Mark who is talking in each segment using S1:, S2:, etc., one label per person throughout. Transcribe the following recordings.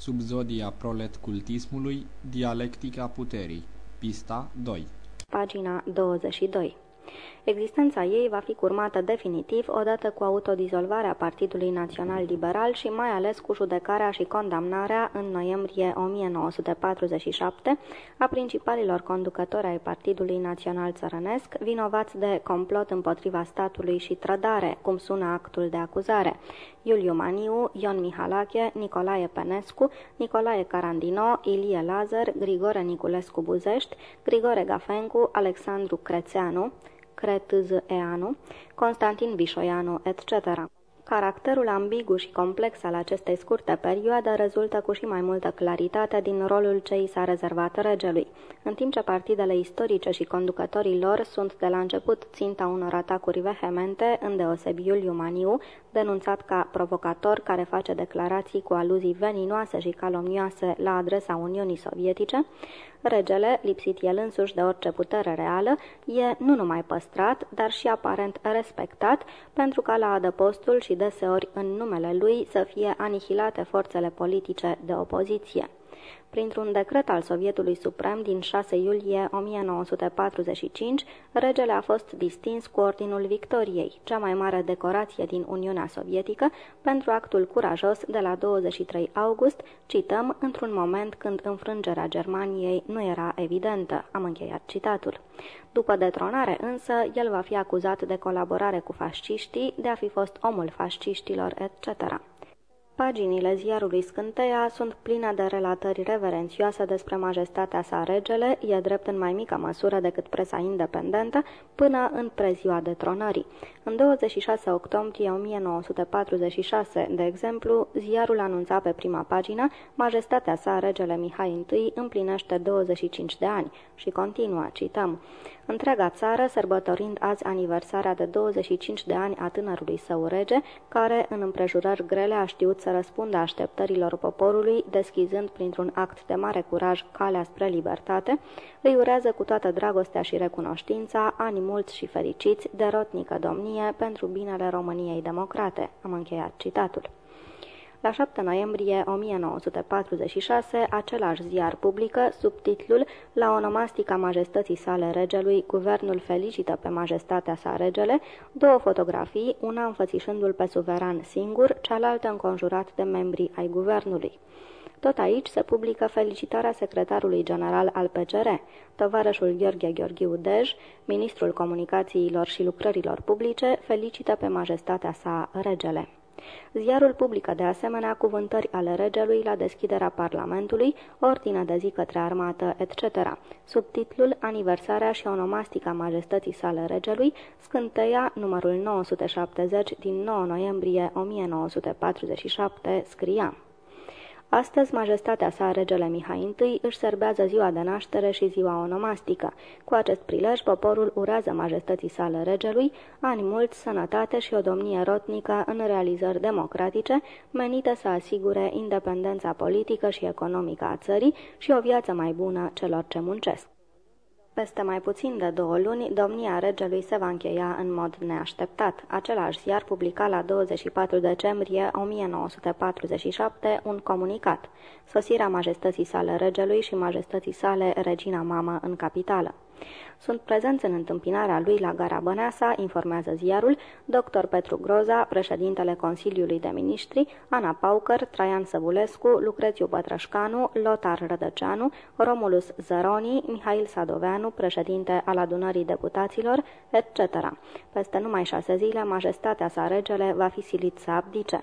S1: Subzodia prolet cultismului, dialectica puterii. Pista 2
S2: Pagina 22 Existența ei va fi curmată definitiv odată cu autodizolvarea Partidului Național Liberal și mai ales cu judecarea și condamnarea în noiembrie 1947 a principalilor conducători ai Partidului Național Țărănesc, vinovați de complot împotriva statului și trădare, cum sună actul de acuzare. Iuliu Maniu, Ion Mihalache, Nicolae Penescu, Nicolae Carandino, Ilie Lazar, Grigore Niculescu Buzești, Grigore Gafencu, Alexandru Crețeanu, Cretz-Eanu, Constantin Vișoianu, etc. Caracterul ambigu și complex al acestei scurte perioade rezultă cu și mai multă claritate din rolul ce i s-a rezervat regelui. În timp ce partidele istorice și conducătorii lor sunt de la început ținta unor atacuri vehemente, îndeosebi Iuliu Maniu, denunțat ca provocator care face declarații cu aluzii veninoase și calomnioase la adresa Uniunii Sovietice, regele, lipsit el însuși de orice putere reală, e nu numai păstrat, dar și aparent respectat, pentru ca la adăpostul și deseori în numele lui să fie anihilate forțele politice de opoziție. Printr-un decret al Sovietului Suprem din 6 iulie 1945, regele a fost distins cu Ordinul Victoriei, cea mai mare decorație din Uniunea Sovietică, pentru actul curajos de la 23 august, cităm, într-un moment când înfrângerea Germaniei nu era evidentă. Am încheiat citatul. După detronare însă, el va fi acuzat de colaborare cu fasciștii, de a fi fost omul fasciștilor, etc. Paginile ziarului Scânteia sunt pline de relatări reverențioase despre majestatea sa regele, e drept în mai mică măsură decât presa independentă, până în preziua detronării. În 26 octombrie 1946, de exemplu, ziarul anunța pe prima pagină Majestatea sa, regele Mihai I, împlinește 25 de ani și continuă, cităm, Întreaga țară, sărbătorind azi aniversarea de 25 de ani a tânărului său rege, care, în împrejurări grele, a știut să răspundă așteptărilor poporului, deschizând printr-un act de mare curaj calea spre libertate, îi urează cu toată dragostea și recunoștința ani mulți și fericiți de rotnică domnie pentru binele României democrate. Am încheiat citatul. La 7 noiembrie 1946, același ziar publică, sub titlul La onomastica majestății sale regelui, guvernul felicită pe majestatea sa regele, două fotografii, una înfățișându-l pe suveran singur, cealaltă înconjurat de membrii ai guvernului. Tot aici se publică felicitarea secretarului general al PCR, tovarășul Gheorghe Gheorghiu Dej, ministrul comunicațiilor și lucrărilor publice, felicită pe majestatea sa regele. Ziarul publică de asemenea cuvântări ale regelui la deschiderea Parlamentului, ordine de zi către armată, etc. Subtitlul Aniversarea și onomastica majestății sale regelui, scânteia numărul 970 din 9 noiembrie 1947, scria Astăzi, majestatea sa, regele Mihai I, își serbează ziua de naștere și ziua onomastică. Cu acest prilej, poporul urează majestății sale regelui ani mulți, sănătate și o domnie rotnică în realizări democratice, menite să asigure independența politică și economică a țării și o viață mai bună celor ce muncesc. Peste mai puțin de două luni, domnia regelui se va încheia în mod neașteptat. Același ziar publica la 24 decembrie 1947 un comunicat. Sosirea majestății sale regelui și majestății sale regina mamă în capitală. Sunt prezenți în întâmpinarea lui la gara Băneasa, informează ziarul, dr. Petru Groza, președintele Consiliului de Ministri, Ana Paucăr, Traian Săvulescu, Lucrețiu Bătrășcanu, Lotar Rădăceanu, Romulus Zăroni, Mihail Sadoveanu, președinte al adunării deputaților, etc. Peste numai șase zile, majestatea sa regele va fi silit să abdice.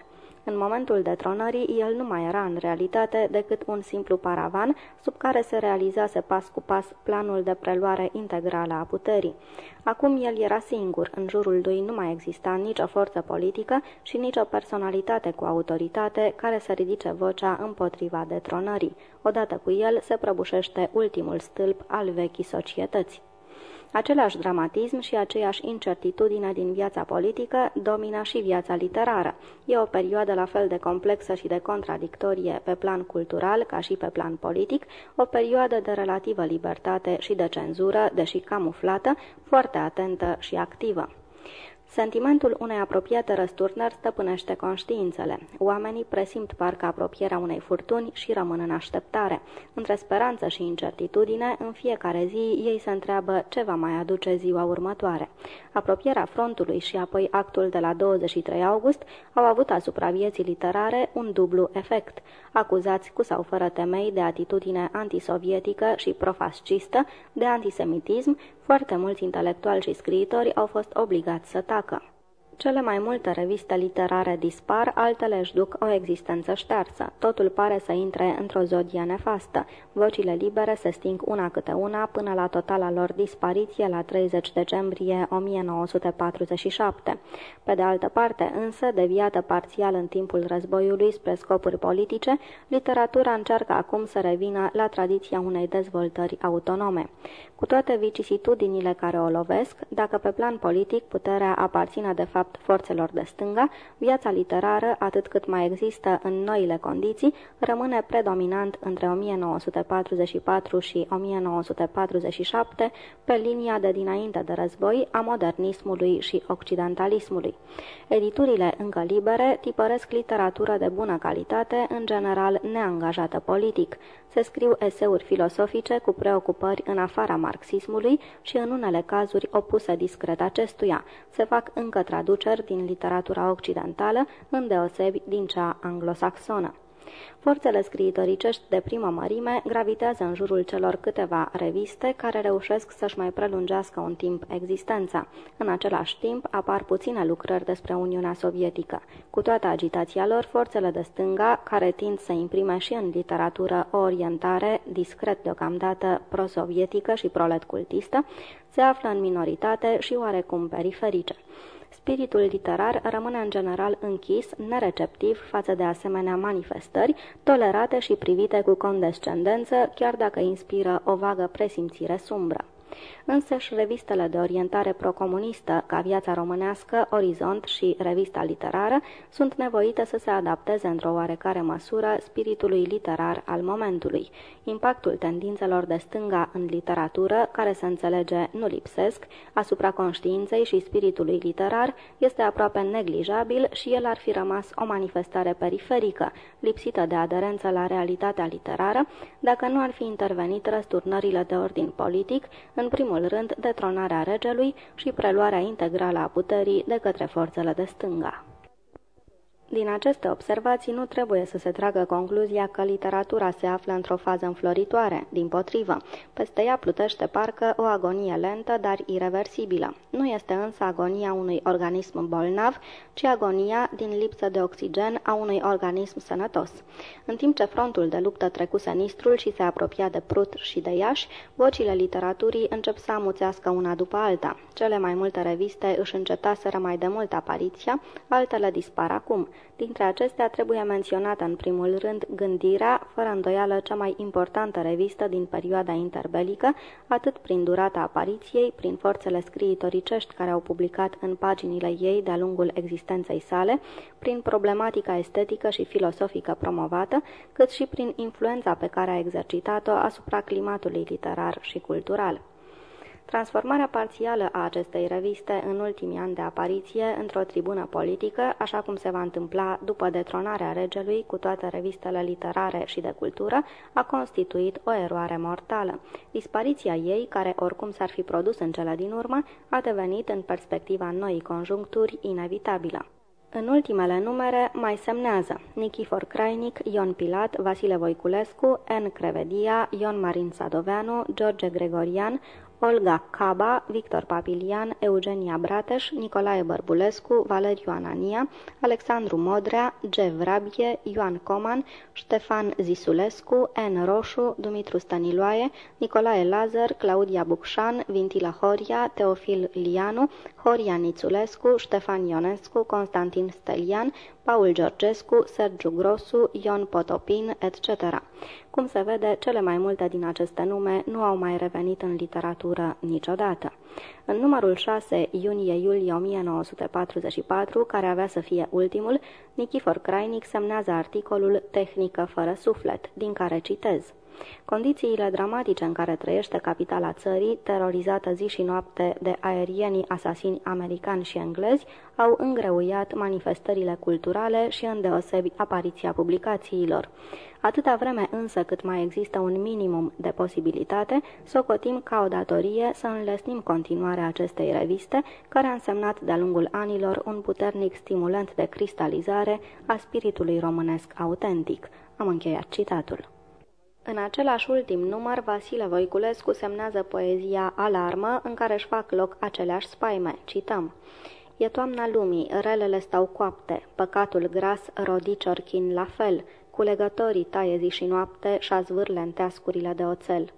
S2: În momentul detronării, el nu mai era în realitate decât un simplu paravan sub care se realizase pas cu pas planul de preluare integrală a puterii. Acum el era singur, în jurul lui nu mai exista nicio forță politică și nicio personalitate cu autoritate care să ridice vocea împotriva detronării. Odată cu el se prăbușește ultimul stâlp al vechii societăți. Același dramatism și aceeași incertitudine din viața politică domină și viața literară. E o perioadă la fel de complexă și de contradictorie pe plan cultural ca și pe plan politic, o perioadă de relativă libertate și de cenzură, deși camuflată, foarte atentă și activă. Sentimentul unei apropiate răsturnări stăpânește conștiințele. Oamenii presimt parcă apropierea unei furtuni și rămân în așteptare. Între speranță și incertitudine, în fiecare zi ei se întreabă ce va mai aduce ziua următoare. Apropierea frontului și apoi actul de la 23 august au avut asupra vieții literare un dublu efect. Acuzați cu sau fără temei de atitudine antisovietică și profascistă, de antisemitism, foarte mulți intelectuali și scriitori au fost obligați să tacă. собака. Cele mai multe reviste literare dispar, altele își duc o existență ștearsă. Totul pare să intre într-o zodie nefastă. Vocile libere se sting una câte una până la totala lor dispariție la 30 decembrie 1947. Pe de altă parte, însă, deviată parțial în timpul războiului spre scopuri politice, literatura încearcă acum să revină la tradiția unei dezvoltări autonome. Cu toate vicisitudinile care o lovesc, dacă pe plan politic puterea aparține de fapt forțelor de stânga, viața literară, atât cât mai există în noile condiții, rămâne predominant între 1944 și 1947 pe linia de dinainte de război a modernismului și occidentalismului. Editurile încă libere tipăresc literatură de bună calitate, în general neangajată politic. Se scriu eseuri filosofice cu preocupări în afara marxismului și în unele cazuri opuse discret acestuia. Se fac încă traduceri din literatura occidentală, îndeosebi din cea anglosaxonă. Forțele scriitoricești de primă mărime gravitează în jurul celor câteva reviste care reușesc să-și mai prelungească un timp existența. În același timp apar puține lucrări despre Uniunea Sovietică. Cu toată agitația lor, forțele de stânga, care tind să imprime și în literatură o orientare discret deocamdată prosovietică și prolet cultistă, se află în minoritate și oarecum periferice. Spiritul literar rămâne în general închis, nereceptiv față de asemenea manifestări, tolerate și privite cu condescendență, chiar dacă inspiră o vagă presimțire sumbră. Însăși revistele de orientare procomunistă, ca Viața Românească, Orizont și Revista Literară, sunt nevoite să se adapteze într-o oarecare măsură spiritului literar al momentului. Impactul tendințelor de stânga în literatură, care se înțelege nu lipsesc, asupra conștiinței și spiritului literar, este aproape neglijabil și el ar fi rămas o manifestare periferică, lipsită de aderență la realitatea literară, dacă nu ar fi intervenit răsturnările de ordin politic, în primul rând detronarea regelui și preluarea integrală a puterii de către forțele de stânga. Din aceste observații nu trebuie să se tragă concluzia că literatura se află într-o fază înfloritoare, din potrivă. Peste ea plutește parcă o agonie lentă, dar irreversibilă. Nu este însă agonia unui organism bolnav, ci agonia din lipsă de oxigen a unui organism sănătos. În timp ce frontul de luptă trecuse nistrul și se apropia de Prut și de Iași, vocile literaturii încep să amuțească una după alta. Cele mai multe reviste își încetaseră mai de mult apariția, altele dispar acum. Dintre acestea trebuie menționată în primul rând Gândirea, fără îndoială cea mai importantă revistă din perioada interbelică, atât prin durata apariției, prin forțele scriitoricești care au publicat în paginile ei de-a lungul existenței sale, prin problematica estetică și filosofică promovată, cât și prin influența pe care a exercitat-o asupra climatului literar și cultural. Transformarea parțială a acestei reviste în ultimii ani de apariție într-o tribună politică, așa cum se va întâmpla după detronarea regelui cu toate revistele literare și de cultură, a constituit o eroare mortală. Dispariția ei, care oricum s-ar fi produs în cele din urmă, a devenit în perspectiva noii conjuncturi inevitabilă. În ultimele numere mai semnează Nichifor Crainic, Ion Pilat, Vasile Voiculescu, N. Crevedia, Ion Marin Sadoveanu, George Gregorian, Olga Caba, Victor Papilian, Eugenia Brateș, Nicolae Bărbulescu, Valeriu Anania, Alexandru Modrea, G. Vrabie, Ioan Coman, Ștefan Zisulescu, N. Roșu, Dumitru Stăniloae, Nicolae Lazar, Claudia Bucșan, Vintila Horia, Teofil Lianu, Horia Nițulescu, Ștefan Ionescu, Constantin Stelian, Paul Georgescu, Sergiu Grosu, Ion Potopin, etc. Cum se vede, cele mai multe din aceste nume nu au mai revenit în literatură niciodată. În numărul 6, iunie-iulie 1944, care avea să fie ultimul, Nichifor Crainic semnează articolul Tehnică fără suflet, din care citez – Condițiile dramatice în care trăiește capitala țării, terorizată zi și noapte de aerienii asasini americani și englezi, au îngreuiat manifestările culturale și îndeosebi apariția publicațiilor. Atâta vreme însă cât mai există un minimum de posibilitate, socotim ca o datorie să înlesnim continuarea acestei reviste, care a însemnat de-a lungul anilor un puternic stimulant de cristalizare a spiritului românesc autentic. Am încheiat citatul. În același ultim număr, Vasile Voiculescu semnează poezia Alarmă, în care își fac loc aceleași spaime. Cităm. E toamna lumii, relele stau coapte, păcatul gras rodi ciorchin la fel, culegătorii taie zi și noapte și zvârle în teascurile de oțel.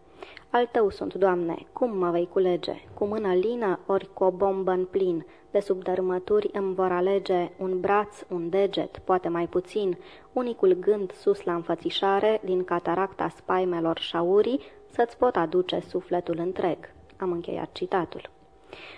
S2: Al tău sunt, Doamne, cum mă vei culege? Cu mână lină ori cu o bombă în plin? De sub dărâmături îmi vor alege un braț, un deget, poate mai puțin, unicul gând sus la înfățișare, din cataracta spaimelor șaurii, să-ți pot aduce sufletul întreg. Am încheiat citatul.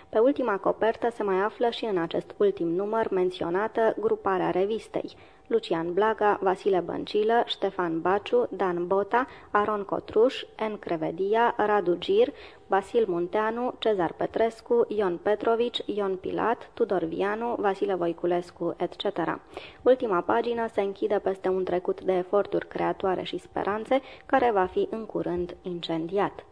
S2: Pe ultima copertă se mai află și în acest ultim număr menționată gruparea revistei. Lucian Blaga, Vasile Băncilă, Ștefan Baciu, Dan Bota, Aron Cotruș, N. Crevedia, Radu Gir, Basil Munteanu, Cezar Petrescu, Ion Petrovici, Ion Pilat, Tudor Vianu, Vasile Voiculescu, etc. Ultima pagină se închide peste un trecut de eforturi creatoare și speranțe, care va fi în curând incendiat.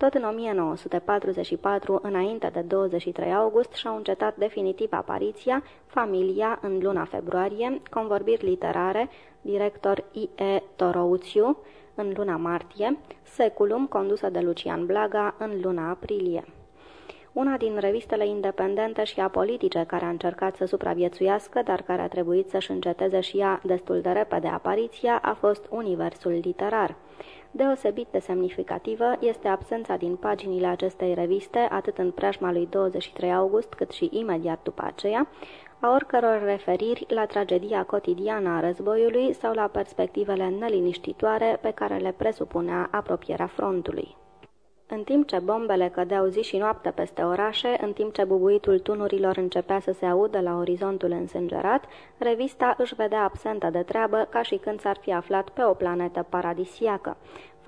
S2: Tot în 1944, înainte de 23 august, și-au încetat definitiv apariția, familia în luna februarie, convorbiri literare, director I.E. Torouțiu, în luna martie, Seculum, condusă de Lucian Blaga, în luna aprilie. Una din revistele independente și apolitice care a încercat să supraviețuiască, dar care a trebuit să-și înceteze și ea destul de repede apariția, a fost Universul Literar. Deosebit de semnificativă este absența din paginile acestei reviste, atât în preajma lui 23 august, cât și imediat după aceea, a oricăror referiri la tragedia cotidiană a războiului sau la perspectivele neliniștitoare pe care le presupunea apropierea frontului. În timp ce bombele cădeau zi și noapte peste orașe, în timp ce bubuitul tunurilor începea să se audă la orizontul însângerat, revista își vedea absentă de treabă ca și când s-ar fi aflat pe o planetă paradisiacă.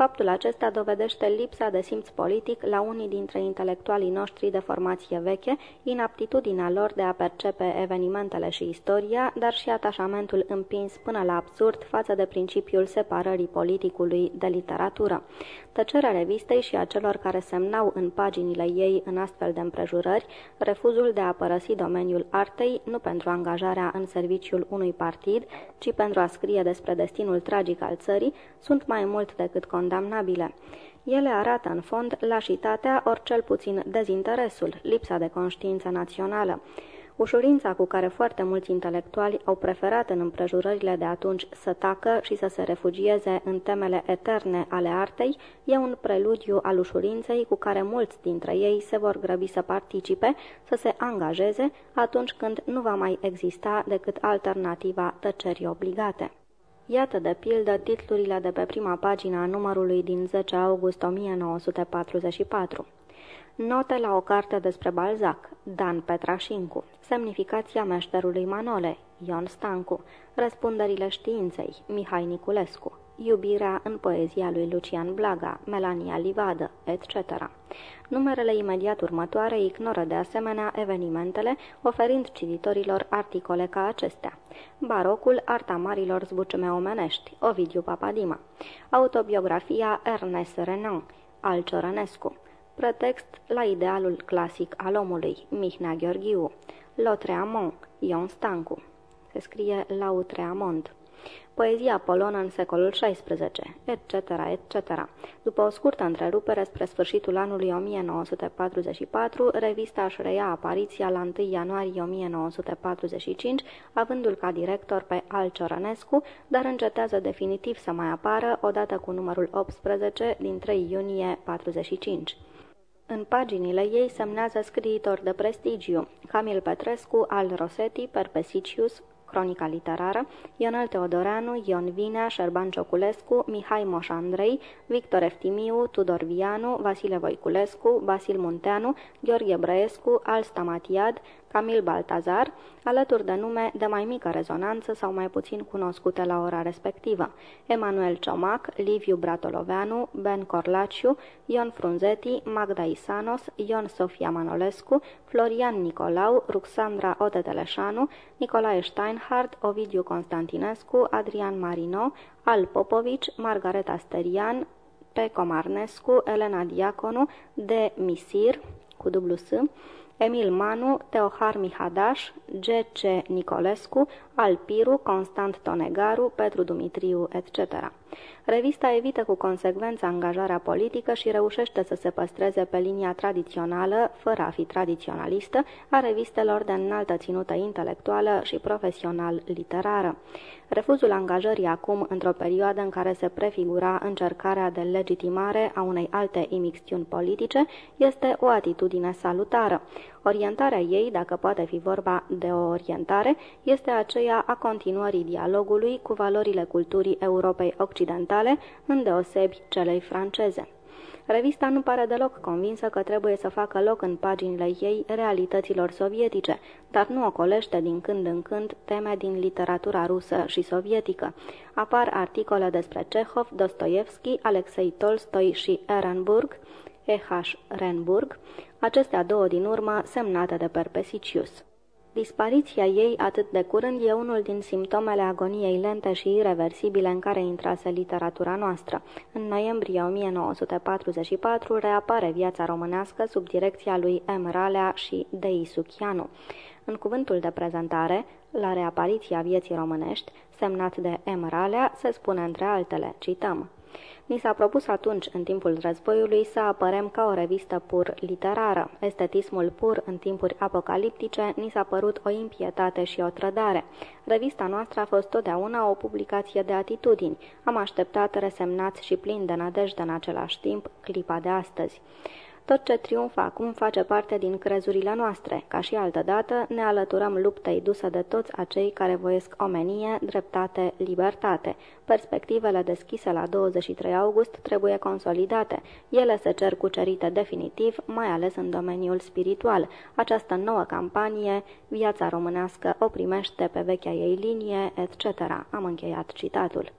S2: Faptul acesta dovedește lipsa de simț politic la unii dintre intelectualii noștri de formație veche, inaptitudinea lor de a percepe evenimentele și istoria, dar și atașamentul împins până la absurd față de principiul separării politicului de literatură. Tăcerea revistei și a celor care semnau în paginile ei în astfel de împrejurări refuzul de a părăsi domeniul artei, nu pentru angajarea în serviciul unui partid, ci pentru a scrie despre destinul tragic al țării, sunt mai mult decât condamnabile. Ele arată în fond lașitatea, ori cel puțin dezinteresul, lipsa de conștiință națională. Ușurința cu care foarte mulți intelectuali au preferat în împrejurările de atunci să tacă și să se refugieze în temele eterne ale artei e un preludiu al ușurinței cu care mulți dintre ei se vor grăbi să participe, să se angajeze atunci când nu va mai exista decât alternativa tăcerii obligate. Iată de pildă titlurile de pe prima pagină a numărului din 10 august 1944. Note la o carte despre Balzac, Dan Petrașincu, semnificația meșterului Manole, Ion Stancu, răspunderile științei, Mihai Niculescu, iubirea în poezia lui Lucian Blaga, Melania Livadă, etc. Numerele imediat următoare ignoră de asemenea evenimentele, oferind cititorilor articole ca acestea. Barocul, arta marilor zbuciume omenești, Ovidiu Papadima. Autobiografia Ernest Renan, Al Ciorănescu. Pretext la idealul clasic al omului, Mihnea Gheorghiu. Lotreamont, Ion Stancu. Se scrie Lautreamont poezia polonă în secolul XVI, etc., etc. După o scurtă întrerupere spre sfârșitul anului 1944, revista își reia apariția la 1 ianuarie 1945, avându-l ca director pe Al Ciorănescu, dar încetează definitiv să mai apară odată cu numărul 18 din 3 iunie 45. În paginile ei semnează scriitori de prestigiu, Camil Petrescu, Al Rosetti, Perpesicius, Cronica literară, Ionel Teodoreanu, Ion Vinea, Șerban Cioculescu, Mihai Moș Andrei, Victor Eftimiu, Tudor Vianu, Vasile Voiculescu, Basil Munteanu, Gheorghe Brăescu, Alsta Matiad, Camil Baltazar, alături de nume de mai mică rezonanță sau mai puțin cunoscute la ora respectivă, Emanuel Ciomac, Liviu Bratoloveanu, Ben Corlaciu, Ion Frunzeti, Magda Isanos, Ion Sofia Manolescu, Florian Nicolau, Ruxandra Odeteleșanu, Nicolae Steinhardt, Ovidiu Constantinescu, Adrian Marino, Al Popovici, Margareta Sterian, P. Comarnescu, Elena Diaconu, De Misir, cu dublu S, Emil Manu, Teohar Mihadaș, G.C. Nicolescu, Alpiru, Constant Tonegaru, Petru Dumitriu, etc. Revista evită cu consecvență angajarea politică și reușește să se păstreze pe linia tradițională, fără a fi tradiționalistă, a revistelor de înaltă ținută intelectuală și profesional-literară. Refuzul angajării acum, într-o perioadă în care se prefigura încercarea de legitimare a unei alte imixtiuni politice, este o atitudine salutară. Orientarea ei, dacă poate fi vorba de o orientare, este aceea a continuării dialogului cu valorile culturii Europei Occidentale, îndeosebi celei franceze. Revista nu pare deloc convinsă că trebuie să facă loc în paginile ei realităților sovietice, dar nu ocolește din când în când teme din literatura rusă și sovietică. Apar articole despre Cehov, Dostoevski, Alexei Tolstoi și Ehrenburg, E.H. Renburg, acestea două din urmă semnate de Perpesicius. Dispariția ei atât de curând e unul din simptomele agoniei lente și irreversibile în care intrase literatura noastră. În noiembrie 1944 reapare viața românească sub direcția lui M. Ralea și Dei Suchianu. În cuvântul de prezentare, la reapariția vieții românești, semnat de M. Ralea, se spune între altele, cităm, Ni s-a propus atunci, în timpul războiului, să apărem ca o revistă pur literară. Estetismul pur în timpuri apocaliptice ni s-a părut o impietate și o trădare. Revista noastră a fost totdeauna o publicație de atitudini. Am așteptat resemnați și plin de nădejde în același timp clipa de astăzi. Tot ce triumfă acum face parte din crezurile noastre. Ca și altădată, ne alăturăm luptei dusă de toți acei care voiesc omenie, dreptate, libertate. Perspectivele deschise la 23 august trebuie consolidate. Ele se cer cucerite definitiv, mai ales în domeniul spiritual. Această nouă campanie, viața românească o primește pe vechea ei linie, etc. Am încheiat citatul.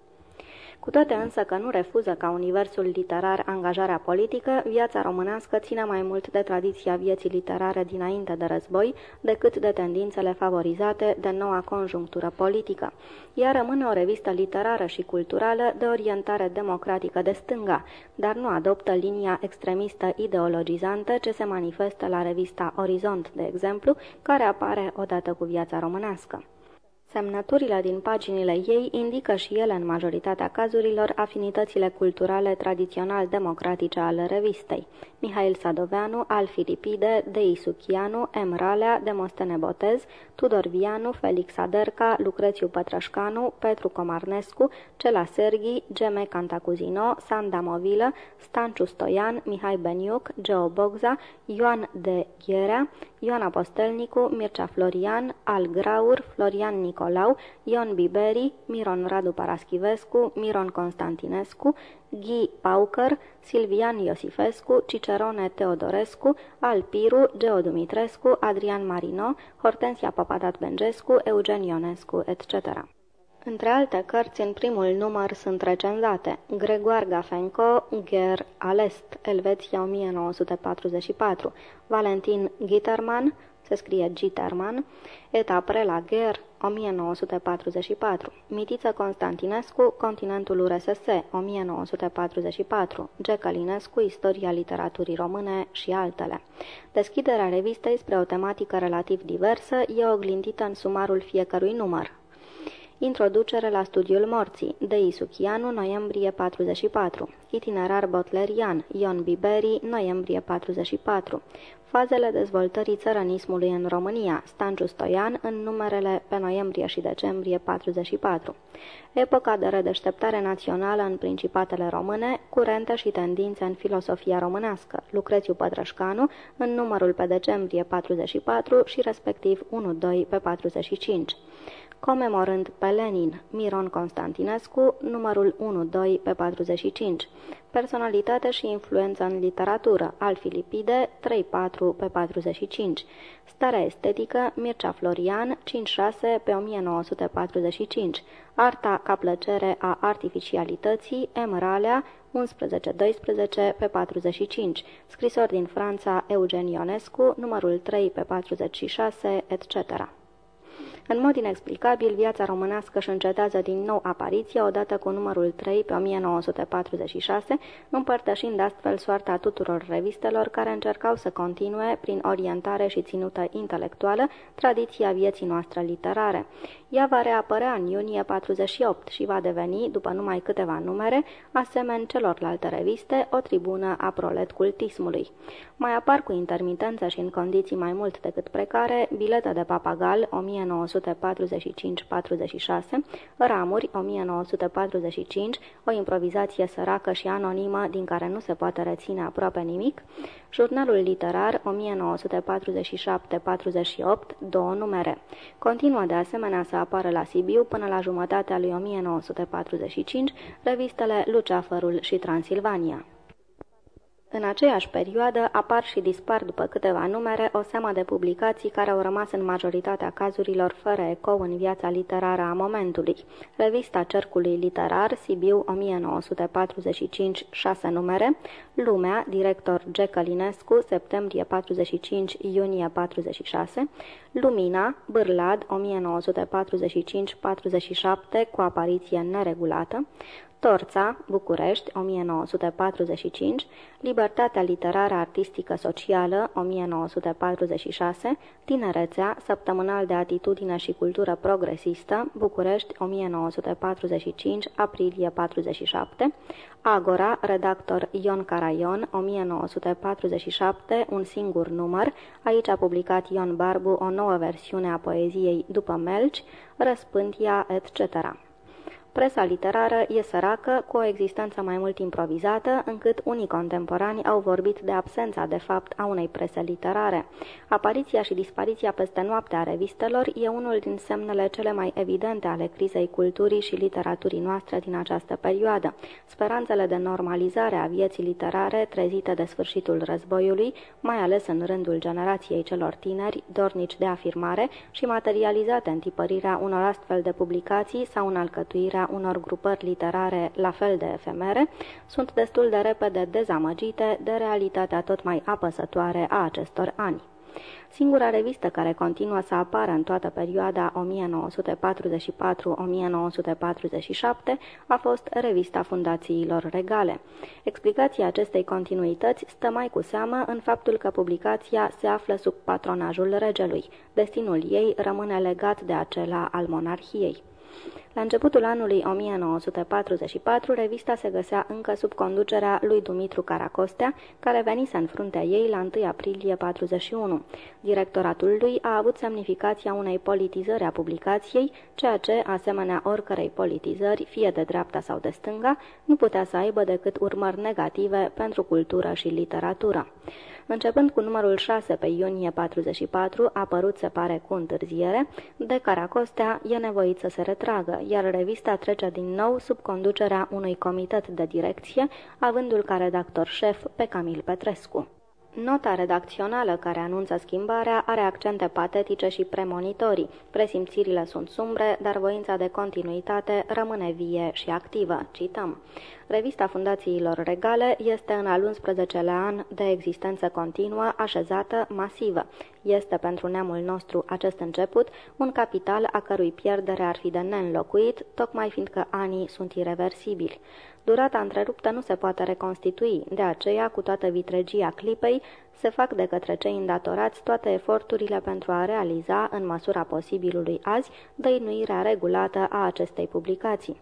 S2: Cu toate însă că nu refuză ca universul literar angajarea politică, viața românească ține mai mult de tradiția vieții literare dinainte de război decât de tendințele favorizate de noua conjunctură politică. Ea rămâne o revistă literară și culturală de orientare democratică de stânga, dar nu adoptă linia extremistă ideologizantă ce se manifestă la revista Orizont, de exemplu, care apare odată cu viața românească. Semnăturile din paginile ei indică și ele în majoritatea cazurilor afinitățile culturale tradițional-democratice ale revistei. Mihail Sadoveanu, Al Filipide, Dei Suchianu, M. Ralea, Demostene Botez, Tudor Vianu, Felix Aderca, Lucrețiu Pătrășcanu, Petru Comarnescu, Cela Serghi, Geme Cantacuzino, Sanda Movilă, Stanciu Stoian, Mihai Beniuc, Geo Bogza, Ioan de Gherea, Ioan Apostelnicu, Mircea Florian, Al Graur, Florian Nicolau, Ion Biberi, Miron Radu Paraschivescu, Miron Constantinescu, Ghi Paucăr, Silvian Iosifescu, Cicerone Teodorescu, Alpiru, Geo Dumitrescu, Adrian Marino, Hortensia Papadat Bengescu, Eugen Ionescu, etc. Între alte cărți, în primul număr sunt recenzate Gregoar Gafenco, Ger Alest, Elveția 1944, Valentin Gitterman, se scrie Gitterman, Et apre la guerre, 1944, Mitiță Constantinescu, Continentul URSS, 1944, G. Călinescu, Istoria literaturii române și altele. Deschiderea revistei spre o tematică relativ diversă e oglindită în sumarul fiecărui număr. Introducere la studiul morții, de Isuchianu, noiembrie 44. Itinerar botlerian, Ion Biberi, noiembrie 44. Fazele dezvoltării țărănismului în România, Stanciu Stoian, în numerele pe noiembrie și decembrie 44. Epoca de redeșteptare națională în principatele române, curente și tendințe în filosofia românească, Lucrețiu Pătrășcanu, în numărul pe decembrie 44 și respectiv 1-2 pe 45. Comemorând pe Lenin, Miron Constantinescu, numărul 1-2 pe 45, personalitate și influență în literatură, al Filipide, 3-4 pe 45, starea estetică, Mircea Florian, 5-6 pe 1945, arta ca plăcere a artificialității, Emralea, 11-12 pe 45, scrisori din Franța, Eugen Ionescu, numărul 3 pe 46, etc. În mod inexplicabil, viața românească își încetează din nou apariția odată cu numărul 3 pe 1946, împărtășind astfel soarta tuturor revistelor care încercau să continue, prin orientare și ținută intelectuală, tradiția vieții noastre literare. Ea va reapărea în iunie 48 și va deveni, după numai câteva numere, asemeni celorlalte reviste, o tribună a prolet cultismului. Mai apar cu intermitență și în condiții mai mult decât precare, bilete de papagal 1945-46, Ramuri 1945, o improvizație săracă și anonimă din care nu se poate reține aproape nimic, Jurnalul literar 1947-48, două numere. Continuă de asemenea să apară la Sibiu până la jumătatea lui 1945 revistele Luceafărul și Transilvania. În aceeași perioadă apar și dispar după câteva numere o seamă de publicații care au rămas în majoritatea cazurilor fără ecou în viața literară a momentului. Revista Cercului Literar, Sibiu 1945, 6 numere, Lumea, director G. Călinescu, septembrie 45, iunie 46, Lumina, Bârlad, 1945-47, cu apariție neregulată, Torța, București, 1945, Libertatea literară artistică socială, 1946, Tinerețea, Săptămânal de atitudine și cultură progresistă, București, 1945, aprilie 47, Agora, redactor Ion Caraion, 1947, un singur număr, aici a publicat Ion Barbu o nouă versiune a poeziei după Melci, Răspântia, etc. Presa literară e săracă, cu o existență mai mult improvizată, încât unii contemporani au vorbit de absența de fapt a unei prese literare. Apariția și dispariția peste noapte a revistelor e unul din semnele cele mai evidente ale crizei culturii și literaturii noastre din această perioadă. Speranțele de normalizare a vieții literare trezite de sfârșitul războiului, mai ales în rândul generației celor tineri, dornici de afirmare și materializate în tipărirea unor astfel de publicații sau în alcătuirea unor grupări literare la fel de efemere, sunt destul de repede dezamăgite de realitatea tot mai apăsătoare a acestor ani. Singura revistă care continuă să apară în toată perioada 1944-1947 a fost Revista Fundațiilor Regale. Explicația acestei continuități stă mai cu seamă în faptul că publicația se află sub patronajul regelui. Destinul ei rămâne legat de acela al monarhiei. La începutul anului 1944, revista se găsea încă sub conducerea lui Dumitru Caracostea, care venise în fruntea ei la 1 aprilie 41. Directoratul lui a avut semnificația unei politizări a publicației, ceea ce, asemenea oricărei politizări, fie de dreapta sau de stânga, nu putea să aibă decât urmări negative pentru cultură și literatură. Începând cu numărul 6 pe iunie 44, apărut se pare cu întârziere, de Caracostea e nevoit să se retragă, iar revista trece din nou sub conducerea unui comitet de direcție, avându-l ca redactor șef pe Camil Petrescu. Nota redacțională care anunță schimbarea are accente patetice și premonitorii. Presimțirile sunt sumbre, dar voința de continuitate rămâne vie și activă. Cităm. Revista Fundațiilor Regale este în al 11-lea an de existență continuă, așezată, masivă. Este pentru neamul nostru acest început un capital a cărui pierdere ar fi de neînlocuit, tocmai fiindcă anii sunt irreversibili. Durata întreruptă nu se poate reconstitui, de aceea, cu toată vitregia clipei, se fac de către cei îndatorați toate eforturile pentru a realiza, în măsura posibilului azi, dăinuirea regulată a acestei publicații.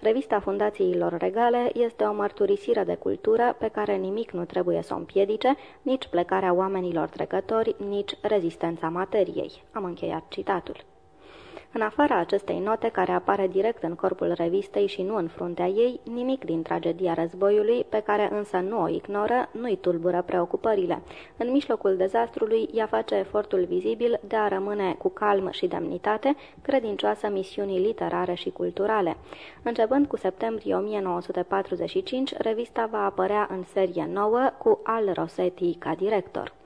S2: Revista Fundațiilor Regale este o mărturisire de cultură pe care nimic nu trebuie să o împiedice, nici plecarea oamenilor trecători, nici rezistența materiei. Am încheiat citatul. În afara acestei note, care apare direct în corpul revistei și nu în fruntea ei, nimic din tragedia războiului, pe care însă nu o ignoră, nu-i tulbură preocupările. În mijlocul dezastrului, ea face efortul vizibil de a rămâne cu calm și demnitate, credincioasă misiunii literare și culturale. Începând cu septembrie 1945, revista va apărea în serie nouă cu Al Rossetti ca director.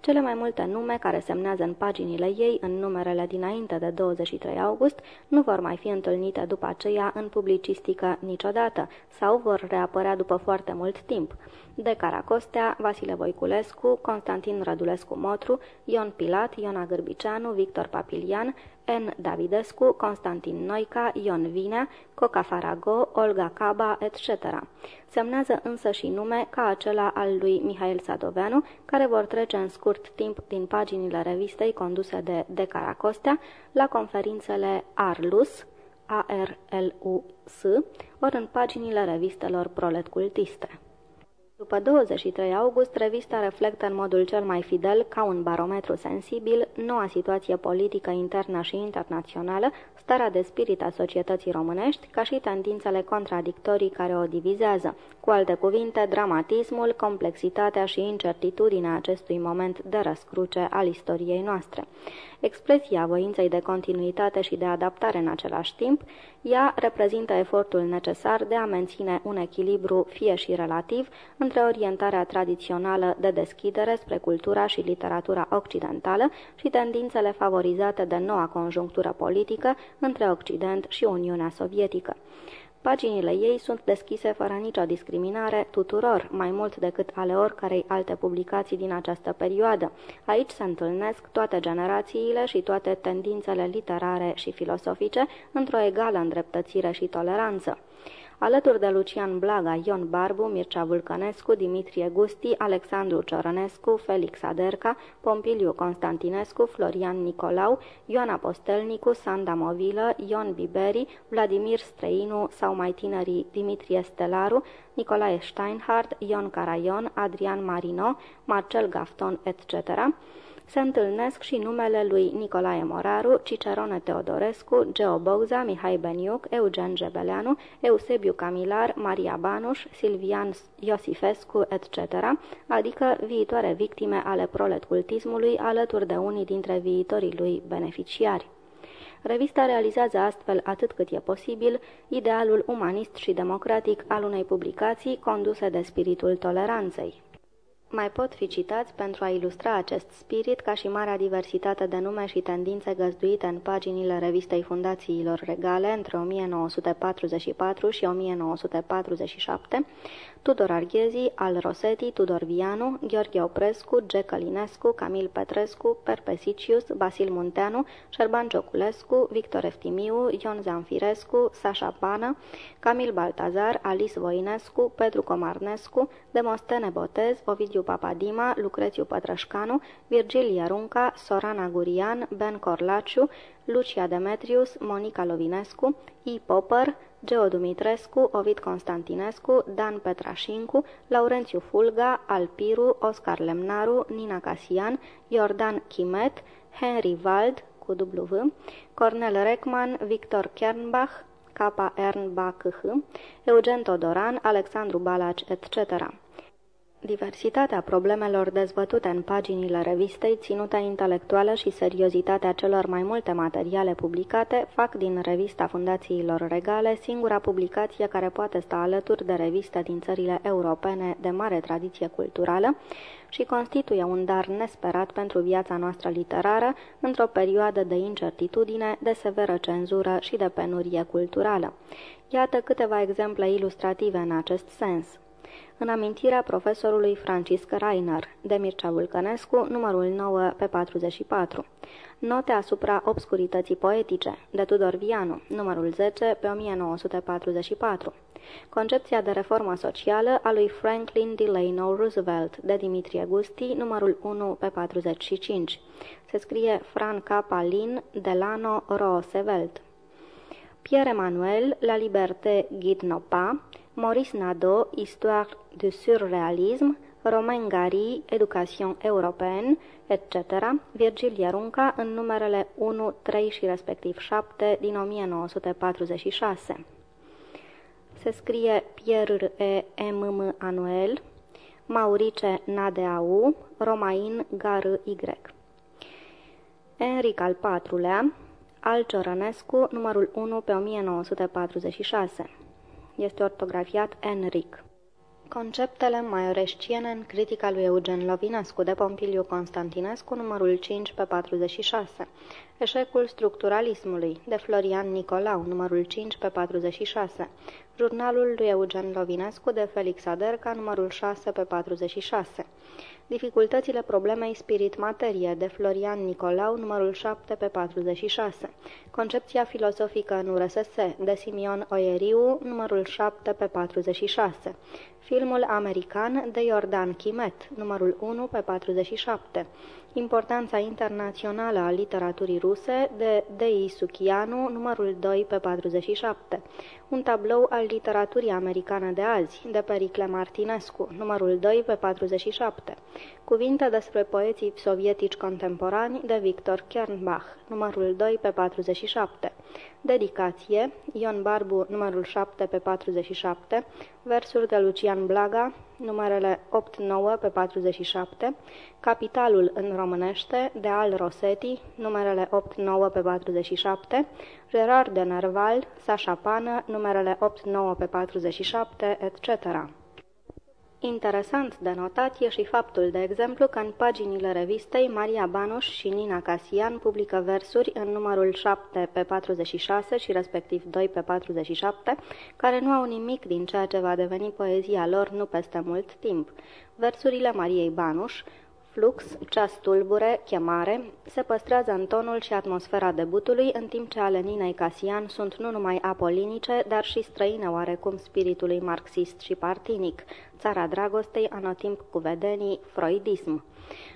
S2: Cele mai multe nume care semnează în paginile ei, în numerele dinainte de 23 august, nu vor mai fi întâlnite după aceea în publicistică niciodată sau vor reapărea după foarte mult timp. De Caracostea, Vasile Voiculescu, Constantin Rădulescu Motru, Ion Pilat, Iona Gârbiceanu, Victor Papilian, N. Davidescu, Constantin Noica, Ion Vinea, Coca Farago, Olga Caba, etc. Semnează însă și nume ca acela al lui Mihail Sadoveanu, care vor trece în scurt timp din paginile revistei conduse de De Caracostea la conferințele Arlus, A-R-L-U-S, ori în paginile revistelor proletcultiste. După 23 august, revista reflectă în modul cel mai fidel, ca un barometru sensibil, noua situație politică internă și internațională, starea de spirit a societății românești, ca și tendințele contradictorii care o divizează. Cu alte cuvinte, dramatismul, complexitatea și incertitudinea acestui moment de răscruce al istoriei noastre. Expresia voinței de continuitate și de adaptare în același timp, ea reprezintă efortul necesar de a menține un echilibru, fie și relativ, între orientarea tradițională de deschidere spre cultura și literatura occidentală și tendințele favorizate de noua conjunctură politică între Occident și Uniunea Sovietică. Paginile ei sunt deschise fără nicio discriminare tuturor, mai mult decât ale oricărei alte publicații din această perioadă. Aici se întâlnesc toate generațiile și toate tendințele literare și filosofice într-o egală îndreptățire și toleranță alături de Lucian Blaga, Ion Barbu, Mircea Vulcănescu, Dimitrie Gusti, Alexandru Ciorănescu, Felix Aderca, Pompiliu Constantinescu, Florian Nicolau, Ioan Apostelnicu, Sanda Movilă, Ion Biberi, Vladimir Streinu sau mai tinerii Dimitrie Stelaru, Nicolae Steinhardt, Ion Caraion, Adrian Marino, Marcel Gafton, etc., se întâlnesc și numele lui Nicolae Moraru, Cicerone Teodorescu, Geo Bogza, Mihai Beniuc, Eugen Gebeleanu, Eusebiu Camilar, Maria Banuș, Silvian Iosifescu, etc., adică viitoare victime ale proletcultismului alături de unii dintre viitorii lui beneficiari. Revista realizează astfel, atât cât e posibil, idealul umanist și democratic al unei publicații conduse de spiritul toleranței. Mai pot fi citați pentru a ilustra acest spirit ca și marea diversitate de nume și tendințe găzduite în paginile revistei Fundațiilor Regale între 1944 și 1947, Tudor Arghezi, Al Rosetti, Tudor Vianu, Gheorghe Oprescu, G. Călinescu, Camil Petrescu, Perpesicius, Basil Munteanu, Șerban Cioculescu, Victor Eftimiu, Ion Zanfirescu, Sasha Pană, Camil Baltazar, Alice Voinescu, Petru Comarnescu, Demostene Botez, Ovidiu Papadima, Lucrețiu Pătrășcanu, Virgilia Runca, Sorana Gurian, Ben Corlaciu, Lucia Demetrius, Monica Lovinescu, I. Popper, Geo Dumitrescu, Ovid Constantinescu, Dan Petrașincu, Laurențiu Fulga, Alpiru, Oscar Lemnaru, Nina Casian, Jordan Chimet, Henry Wald, cu W, Cornel Reckman, Victor Kernbach, K. Ernbach, Eugen Todoran, Alexandru Balaci, etc. Diversitatea problemelor dezbătute în paginile revistei, ținuta intelectuală și seriozitatea celor mai multe materiale publicate fac din revista Fundațiilor Regale singura publicație care poate sta alături de reviste din țările europene de mare tradiție culturală și constituie un dar nesperat pentru viața noastră literară într-o perioadă de incertitudine, de severă cenzură și de penurie culturală. Iată câteva exemple ilustrative în acest sens în amintirea profesorului Francisc Rainer, de Mircea Vulcănescu, numărul 9 pe 44. Note asupra obscurității poetice, de Tudor Vianu, numărul 10 pe 1944. Concepția de reformă socială a lui Franklin Delano Roosevelt, de Dimitrie Gusti, numărul 1 pe 45. Se scrie Fran K. Palin Delano Roosevelt. Pierre Emmanuel, La Liberté Guide Maurice Nadeau, Histoire du surréalisme, Romain Gary, Education Européenne, etc., Virgil Iarunca în numerele 1, 3 și respectiv 7 din 1946. Se scrie Pierre E. M. M. Anuel, Maurice Nadeau, Romain Gar Y. Enric al IV-lea, al Ciorănescu, numărul 1 pe 1946. Este ortografiat Enric. Conceptele maioresciene în critica lui Eugen Lovinescu de Pompiliu Constantinescu, numărul 5 pe 46. Eșecul structuralismului de Florian Nicolau, numărul 5 pe 46. Jurnalul lui Eugen Lovinescu de Felix Aderca, numărul 6 pe 46. Dificultățile problemei spirit-materie de Florian Nicolau, numărul 7 pe 46. Concepția filosofică în URSS de Simion Oieriu, numărul 7 pe 46. Filmul american de Jordan Chimet, numărul 1 pe 47. Importanța internațională a literaturii ruse de Dei Suchianu, numărul 2 pe 47. Un tablou al literaturii americane de azi, de Pericle Martinescu, numărul 2 pe 47. Cuvinte despre poeții sovietici contemporani de Victor Kernbach, numărul 2 pe 47. Dedicație, Ion Barbu, numărul 7 pe 47. Versuri de Lucian Blaga, numerele 8-9 pe 47, Capitalul în românește, de Al Rosetti, numerele 8-9 pe 47, Gerard de Nerval, Sasha Pană, numerele 8-9 pe 47, etc. Interesant de notat e și faptul, de exemplu, că în paginile revistei Maria Banuș și Nina Casian publică versuri în numărul 7 pe 46 și respectiv 2 pe 47, care nu au nimic din ceea ce va deveni poezia lor nu peste mult timp. Versurile Mariei Banuș flux, ceas tulbure, chemare, se păstrează în tonul și atmosfera debutului, în timp ce ale Ninei Casian sunt nu numai apolinice, dar și străine oarecum spiritului marxist și partinic, țara dragostei, anotimp cu vedenii, freudism.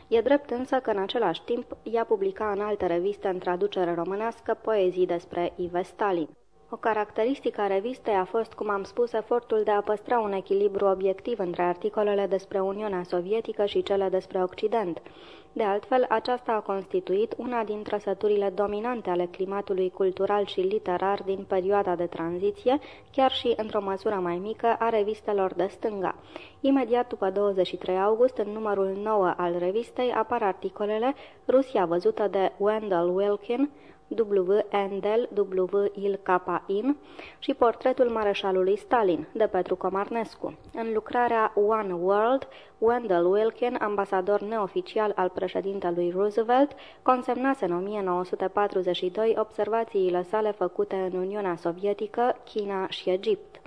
S2: E drept însă că în același timp ea publica în alte reviste în traducere românească poezii despre Ive Stalin. O caracteristică a revistei a fost, cum am spus, efortul de a păstra un echilibru obiectiv între articolele despre Uniunea Sovietică și cele despre Occident. De altfel, aceasta a constituit una din trăsăturile dominante ale climatului cultural și literar din perioada de tranziție, chiar și, într-o măsură mai mică, a revistelor de stânga. Imediat după 23 august, în numărul 9 al revistei, apar articolele Rusia văzută de Wendell Wilkin, W. Endel, W. In și portretul mareșalului Stalin, de Petru Comarnescu. În lucrarea One World, Wendell Wilkin, ambasador neoficial al președintelui Roosevelt, consemnase în 1942 observațiile sale făcute în Uniunea Sovietică, China și Egipt.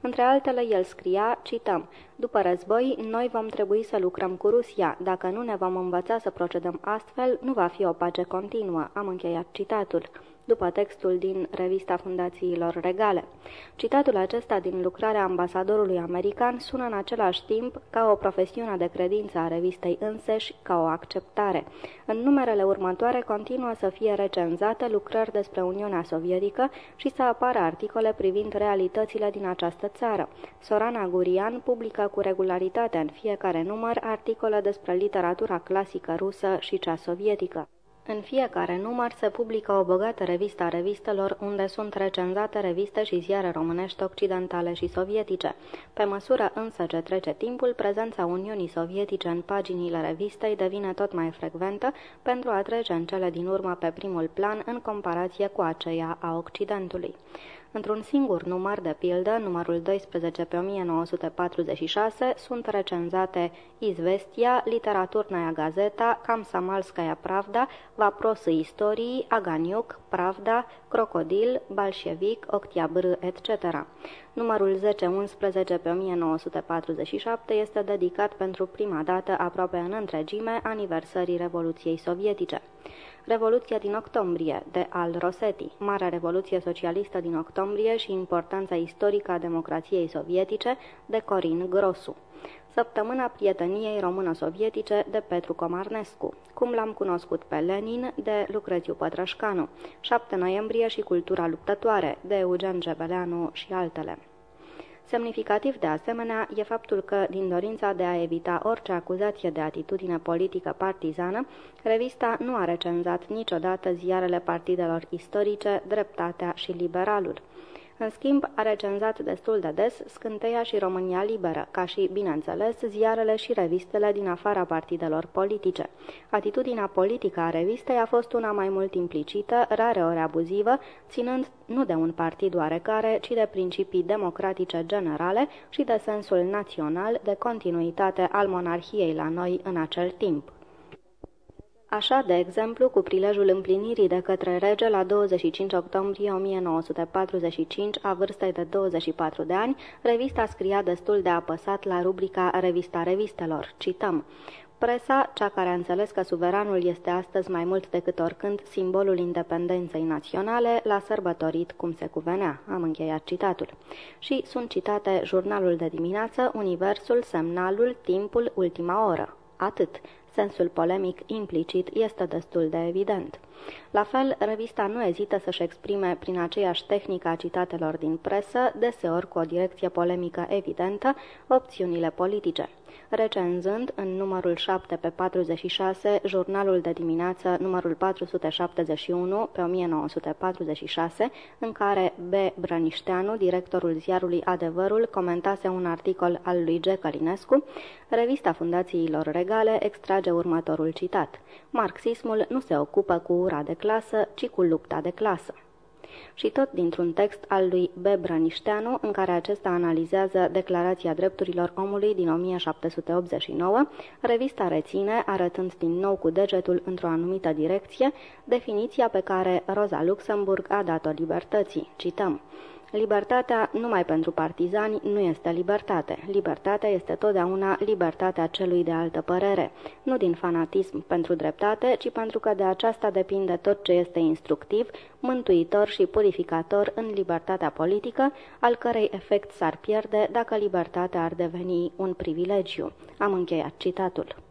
S2: Între altele, el scria, cităm, După război, noi vom trebui să lucrăm cu Rusia. Dacă nu ne vom învăța să procedăm astfel, nu va fi o pace continuă. Am încheiat citatul după textul din Revista Fundațiilor Regale. Citatul acesta din lucrarea ambasadorului american sună în același timp ca o profesiune de credință a revistei înseși, ca o acceptare. În numerele următoare continuă să fie recenzate lucrări despre Uniunea Sovietică și să apară articole privind realitățile din această țară. Sorana Gurian publică cu regularitate în fiecare număr articole despre literatura clasică rusă și cea sovietică. În fiecare număr se publică o bogată revistă a revistelor unde sunt recenzate reviste și ziare românești occidentale și sovietice. Pe măsură însă ce trece timpul, prezența Uniunii Sovietice în paginile revistei devine tot mai frecventă pentru a trece în cele din urmă pe primul plan în comparație cu aceea a Occidentului. Într-un singur număr de pildă, numărul 12 pe 1946, sunt recenzate Izvestia, Literaturnaia Gazeta, Kamsamalskaya Pravda, Vaprosă Istorii, Aganiuc, Pravda, Crocodil, Balșevic, Octiabr, etc. Numărul 10-11 pe 1947 este dedicat pentru prima dată aproape în întregime aniversării Revoluției Sovietice. Revoluția din octombrie, de Al Rossetti, Marea Revoluție Socialistă din octombrie și importanța istorică a democrației sovietice, de Corin Grosu. Săptămâna prieteniei română-sovietice de Petru Comarnescu, Cum l-am cunoscut pe Lenin de Lucrețiu Pătrășcanu, 7 noiembrie și Cultura luptătoare de Eugen Gebeleanu și altele. Semnificativ de asemenea e faptul că, din dorința de a evita orice acuzație de atitudine politică partizană, revista nu a recenzat niciodată ziarele partidelor istorice, Dreptatea și Liberalul. În schimb, a recenzat destul de des Scânteia și România Liberă, ca și, bineînțeles, ziarele și revistele din afara partidelor politice. Atitudinea politică a revistei a fost una mai mult implicită, rareori abuzivă, ținând nu de un partid oarecare, ci de principii democratice generale și de sensul național de continuitate al monarhiei la noi în acel timp. Așa, de exemplu, cu prilejul împlinirii de către rege la 25 octombrie 1945, a vârstei de 24 de ani, revista scria destul de apăsat la rubrica Revista Revistelor. Cităm. Presa, cea care a înțeles că suveranul este astăzi mai mult decât oricând simbolul independenței naționale, l-a sărbătorit cum se cuvenea. Am încheiat citatul. Și sunt citate jurnalul de dimineață, Universul, Semnalul, Timpul, Ultima Oră. Atât. Sensul polemic implicit este destul de evident. La fel, revista nu ezită să-și exprime prin aceeași tehnică a citatelor din presă, deseori cu o direcție polemică evidentă, opțiunile politice recenzând în numărul 7 pe 46, jurnalul de dimineață numărul 471 pe 1946, în care B. Brănișteanu, directorul ziarului Adevărul, comentase un articol al lui G. Călinescu, revista Fundațiilor Regale extrage următorul citat. Marxismul nu se ocupă cu ura de clasă, ci cu lupta de clasă și tot dintr-un text al lui B. Brănișteanu, în care acesta analizează Declarația Drepturilor Omului din 1789, revista reține, arătând din nou cu degetul într-o anumită direcție, definiția pe care Rosa Luxemburg a dat-o libertății. Cităm. Libertatea numai pentru partizani nu este libertate. Libertatea este totdeauna libertatea celui de altă părere, nu din fanatism pentru dreptate, ci pentru că de aceasta depinde tot ce este instructiv, mântuitor și purificator în libertatea politică, al cărei efect s-ar pierde dacă libertatea ar deveni un privilegiu. Am încheiat citatul.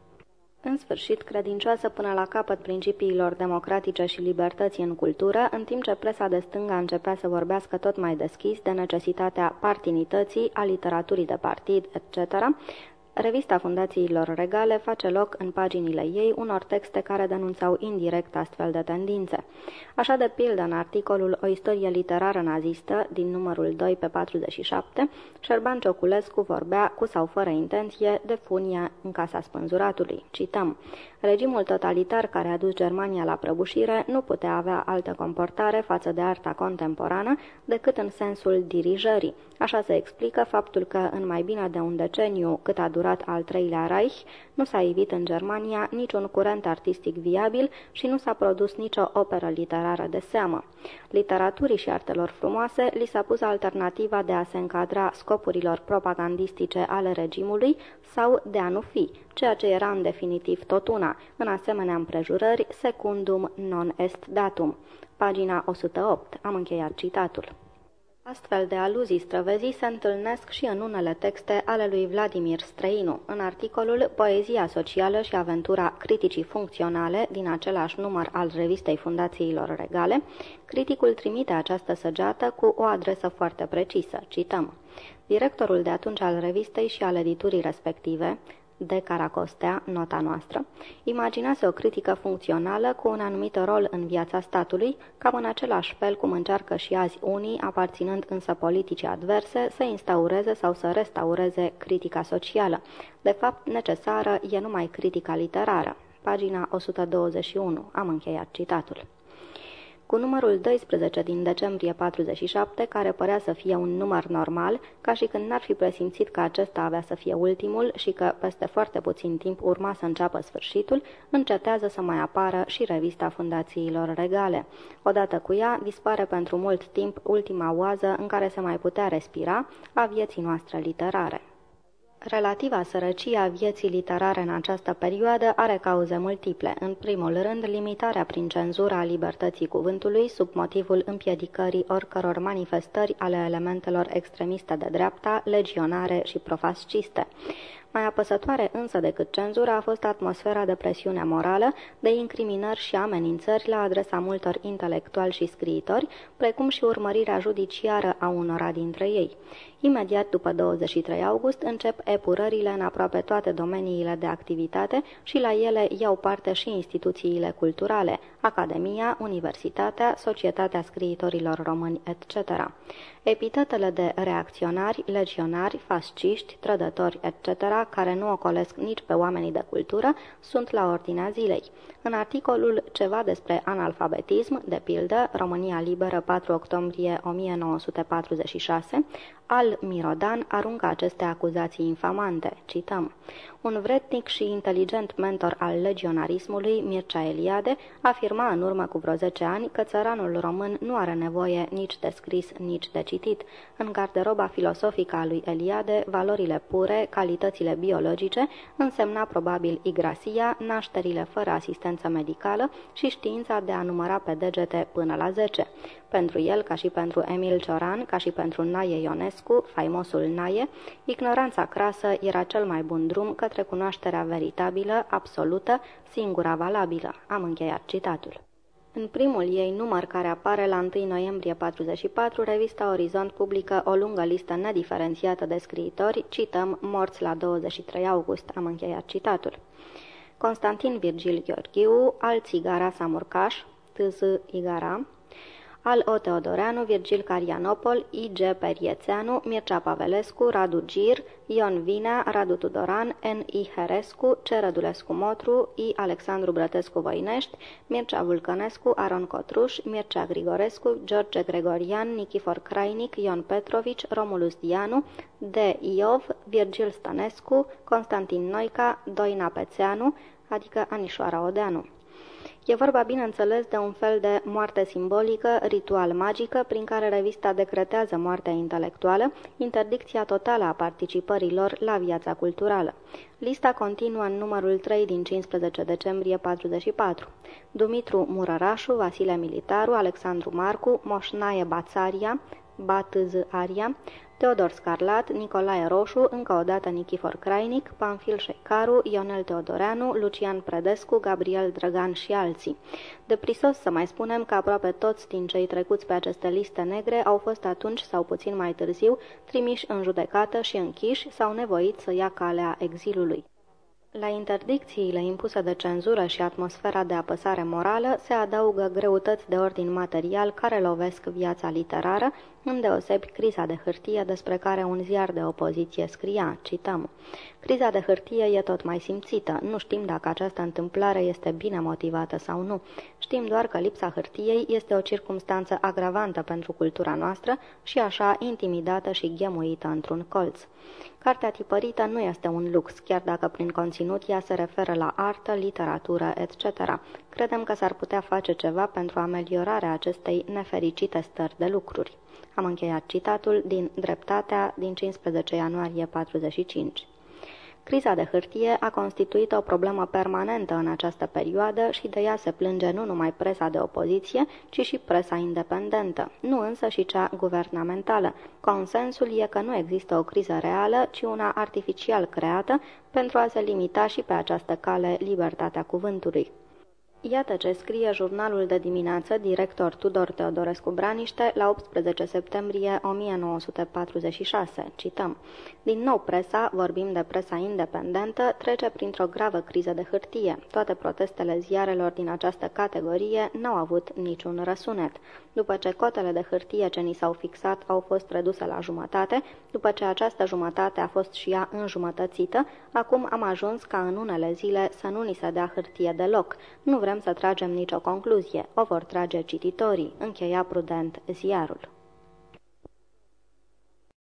S2: În sfârșit, credincioasă până la capăt principiilor democratice și libertății în cultură, în timp ce presa de stânga începea să vorbească tot mai deschis de necesitatea partinității, a literaturii de partid, etc., Revista Fundațiilor Regale face loc în paginile ei unor texte care denunțau indirect astfel de tendințe. Așa de pildă în articolul O istorie literară nazistă, din numărul 2 pe 47, Șerban Cioculescu vorbea, cu sau fără intenție, de funia în casa spânzuratului. Cităm, Regimul totalitar care a dus Germania la prăbușire nu putea avea altă comportare față de arta contemporană decât în sensul dirijării. Așa se explică faptul că în mai bine de un deceniu cât a durat al treilea Reich, nu s-a ivit în Germania niciun curent artistic viabil și nu s-a produs nicio operă literară de seamă. Literaturii și artelor frumoase li s-a pus alternativa de a se încadra scopurilor propagandistice ale regimului sau de a nu fi, ceea ce era în definitiv tot una, în asemenea împrejurări, secundum non est datum. Pagina 108. Am încheiat citatul. Astfel de aluzii străvezii se întâlnesc și în unele texte ale lui Vladimir Străinu, în articolul Poezia socială și aventura criticii funcționale din același număr al revistei Fundațiilor Regale, criticul trimite această săgeată cu o adresă foarte precisă, cităm. Directorul de atunci al revistei și al editurii respective, de Caracostea, nota noastră, imaginase o critică funcțională cu un anumit rol în viața statului, cam în același fel cum încearcă și azi unii, aparținând însă politicii adverse, să instaureze sau să restaureze critica socială. De fapt, necesară e numai critica literară. Pagina 121. Am încheiat citatul cu numărul 12 din decembrie 47, care părea să fie un număr normal, ca și când n-ar fi presimțit că acesta avea să fie ultimul și că peste foarte puțin timp urma să înceapă sfârșitul, încetează să mai apară și revista fundațiilor regale. Odată cu ea, dispare pentru mult timp ultima oază în care se mai putea respira a vieții noastre literare. Relativa sărăcie a vieții literare în această perioadă are cauze multiple. În primul rând, limitarea prin cenzura a libertății cuvântului sub motivul împiedicării oricăror manifestări ale elementelor extremiste de dreapta, legionare și profasciste. Mai apăsătoare însă decât cenzura a fost atmosfera de presiune morală, de incriminări și amenințări la adresa multor intelectuali și scriitori, precum și urmărirea judiciară a unora dintre ei. Imediat după 23 august încep epurările în aproape toate domeniile de activitate și la ele iau parte și instituțiile culturale, Academia, Universitatea, Societatea Scriitorilor Români, etc. Epitetele de reacționari, legionari, fasciști, trădători, etc., care nu ocolesc nici pe oamenii de cultură, sunt la ordinea zilei. În articolul Ceva despre analfabetism, de pildă, România Liberă, 4 octombrie 1946, al Mirodan aruncă aceste acuzații infamante. Cităm. Un vretnic și inteligent mentor al legionarismului, Mircea Eliade, afirma în urmă cu vreo 10 ani că țăranul român nu are nevoie nici de scris, nici de citit. În garderoba filosofică a lui Eliade, valorile pure, calitățile biologice, însemna probabil igrasia, nașterile fără asistență medicală și știința de a număra pe degete până la 10. Pentru el, ca și pentru Emil Cioran, ca și pentru Naie Ionescu, faimosul Naie, ignoranța crasă era cel mai bun drum către cunoașterea veritabilă, absolută, singura valabilă. Am încheiat citatul. În primul ei număr care apare la 1 noiembrie 44, revista Orizont publică o lungă listă nediferențiată de scriitori, cităm Morți la 23 august, am încheiat citatul. Constantin Virgil Gheorghiu, Alțigara Samurcaș, T.Z. Igara, al O. Teodoreanu, Virgil Carianopol, I. G. Periețeanu, Mircea Pavelescu, Radu Gir, Ion Vinea, Radu Tudoran, N. I. Herescu, C. Rădulescu Motru, I. Alexandru Brătescu Voinești, Mircea Vulcănescu, Aron Cotruș, Mircea Grigorescu, George Gregorian, Nichifor Crainic, Ion Petrovici, Romulus Dianu, D. Iov, Virgil Stănescu, Constantin Noica, Doina Pețeanu, adică Anișoara Odeanu. E vorba, bineînțeles, de un fel de moarte simbolică, ritual magică, prin care revista decretează moartea intelectuală, interdicția totală a participărilor la viața culturală. Lista continuă în numărul 3 din 15 decembrie 44. Dumitru Murărașu, Vasile Militaru, Alexandru Marcu, Moșnaie Bațaria, Batz Aria, Teodor Scarlat, Nicolae Roșu, încă o dată Nichifor Crainic, Panfil Șecaru, Ionel Teodoreanu, Lucian Predescu, Gabriel Drăgan și alții. De prisos să mai spunem că aproape toți din cei trecuți pe aceste liste negre au fost atunci sau puțin mai târziu trimiși în judecată și închiși sau nevoiți să ia calea exilului. La interdicțiile impuse de cenzură și atmosfera de apăsare morală se adaugă greutăți de ordin material care lovesc viața literară, îndeosebi criza de hârtie despre care un ziar de opoziție scria, cităm. Criza de hârtie e tot mai simțită. Nu știm dacă această întâmplare este bine motivată sau nu. Știm doar că lipsa hârtiei este o circumstanță agravantă pentru cultura noastră și așa intimidată și ghemuită într-un colț. Cartea tipărită nu este un lux, chiar dacă prin conținut ea se referă la artă, literatură, etc. Credem că s-ar putea face ceva pentru ameliorarea acestei nefericite stări de lucruri. Am încheiat citatul din Dreptatea din 15 ianuarie 45. Criza de hârtie a constituit o problemă permanentă în această perioadă și de ea se plânge nu numai presa de opoziție, ci și presa independentă, nu însă și cea guvernamentală. Consensul e că nu există o criză reală, ci una artificial creată pentru a se limita și pe această cale libertatea cuvântului. Iată ce scrie jurnalul de dimineață director Tudor Teodorescu Braniște la 18 septembrie 1946. Cităm. Din nou presa, vorbim de presa independentă, trece printr-o gravă criză de hârtie. Toate protestele ziarelor din această categorie n-au avut niciun răsunet. După ce cotele de hârtie ce ni s-au fixat au fost reduse la jumătate, după ce această jumătate a fost și ea înjumătățită, acum am ajuns ca în unele zile să nu ni se dea hârtie deloc. Nu vrem să tragem nicio concluzie, o vor trage cititorii, încheia prudent ziarul.